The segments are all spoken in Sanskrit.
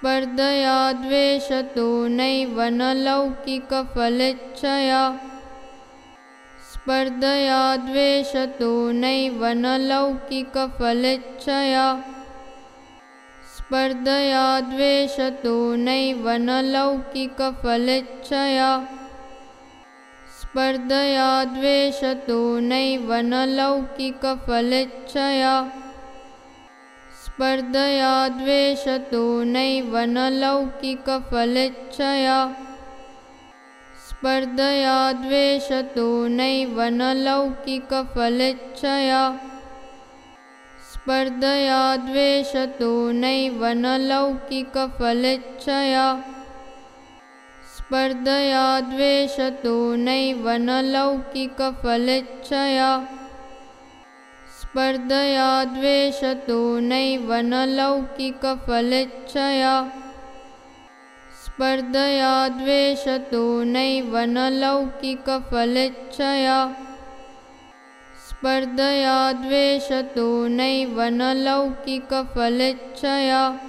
स्पर्धया द्वेषतो नैव न लौकिकफलेच्छया। स्पर्धया द्वेषतो नैव न लौकिकफलेच्छया। स्पर्धया द्वेषतो नैव न लौकिकफलेच्छया। स्पर्धया द्वेषतो नैव न लौकिकफलेच्छया स्पर्धया द्वेषतो नैव न लौकिकफलेच्छया। स्पर्धया द्वेषतो नैव न लौकिकफलेच्छया। स्पर्धया द्वेषतो नैव न लौकिकफलेच्छया। स्पर्धया द्वेषतो नैव न लौकिकफलेच्छया स्पर्धया द्वेषतो नैव न लौकिकफलेच्छया। स्पर्धया द्वेषतो नैव न लौकिकफलेच्छया। स्पर्धया द्वेषतो नैव न लौकिकफलेच्छया।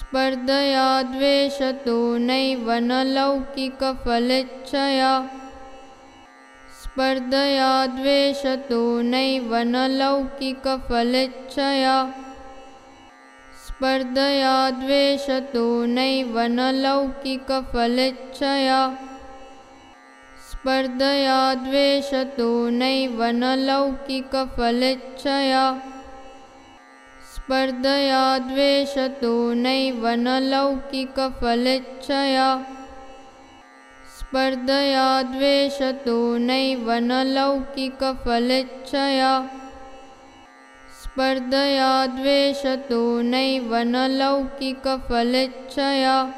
स्पर्धया द्वेषतो नैव न लौकिकफलेच्छया स्पर्धया द्वेषतो नैव न लौकिकफलेच्छया। स्पर्धया द्वेषतो नैव न लौकिकफलेच्छया। स्पर्धया द्वेषतो नैव न लौकिकफलेच्छया। स्पर्धया द्वेषतो नैव न लौकिकफलेच्छया स्पर्धया द्वेषतो नैव न लौकिकफलेच्छया। स्पर्धया द्वेषतो नैव न लौकिकफलेच्छया।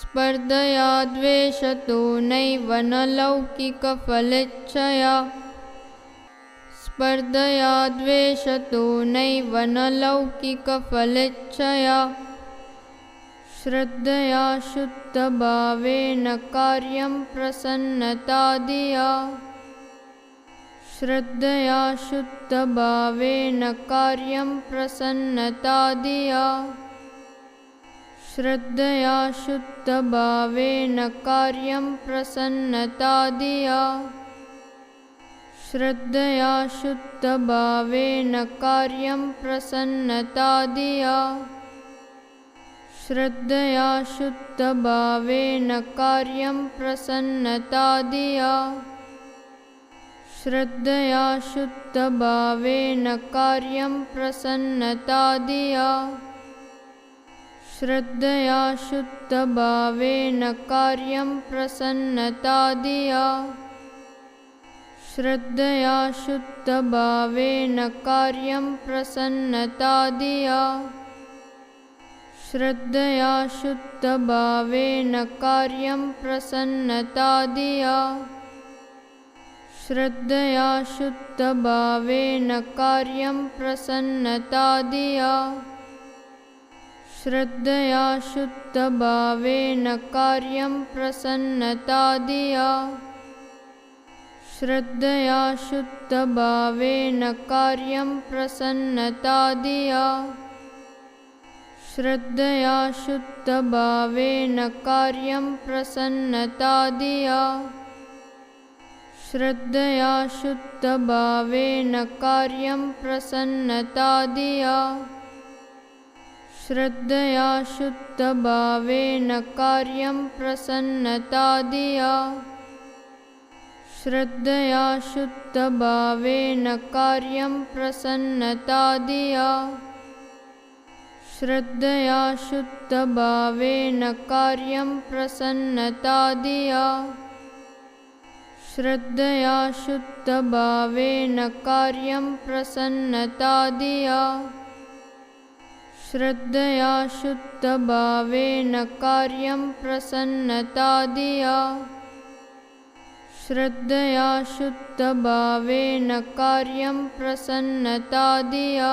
स्पर्धया द्वेषतो नैव न लौकिकफलेच्छया। स्पर्धया द्वेषतो नैव न लौकिकफलेच्छया श्रद्धया शुद्धभावेन कार्यं प्रसन्नतादिया श्रद्धया शुद्धभावेन श्रद्धया शुद्धभावेन श्रद्धया शुद्धभावेन कार्यं प्रसन्नतादिया श्रद्धया शुद्धभावेन कार्यं प्रसन्नतादिया श्रद्धया शुद्धभावेन कार्यं प्रसन्नतादिया श्रद्धया शुद्धभावेन कार्यं प्रसन्नतादिया श्रद्धया शुद्धभावेन कार्यं प्रसन्नतादिया श्रद्धया शुद्धभावेन कार्यं प्रसन्नतादिया श्रद्धया शुद्धभावेन श्रद्धया शुद्धभावेन श्रद्धया शुद्धभावेन कार्यं प्रसन्नतादिया श्रद्धया शुद्धभावेन कार्यं प्रसन्नतादिया श्रद्धया शुद्धभावेन कार्यं प्रसन्नतादिया श्रद्धया शुद्धभावेन श्रद्धया शुद्धभावेन कार्यं प्रसन्नतादिया श्रद्धया शुद्धभावेन कार्यं प्रसन्नतादिया श्रद्धया शुद्धभावेन कार्यं प्रसन्नतादिया श्रद्धया शुद्धभावेन कार्यं प्रसन्नतादिया श्रद्धया शुद्धभावेन कार्यं प्रसन्नतादिया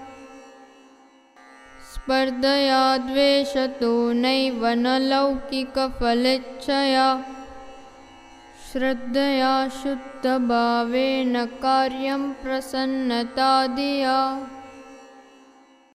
स्पर्धया द्वेषतो नैव न लौकिकफलेच्छया। श्रद्धया शुद्धभावेन कार्यं प्रसन्नतादिया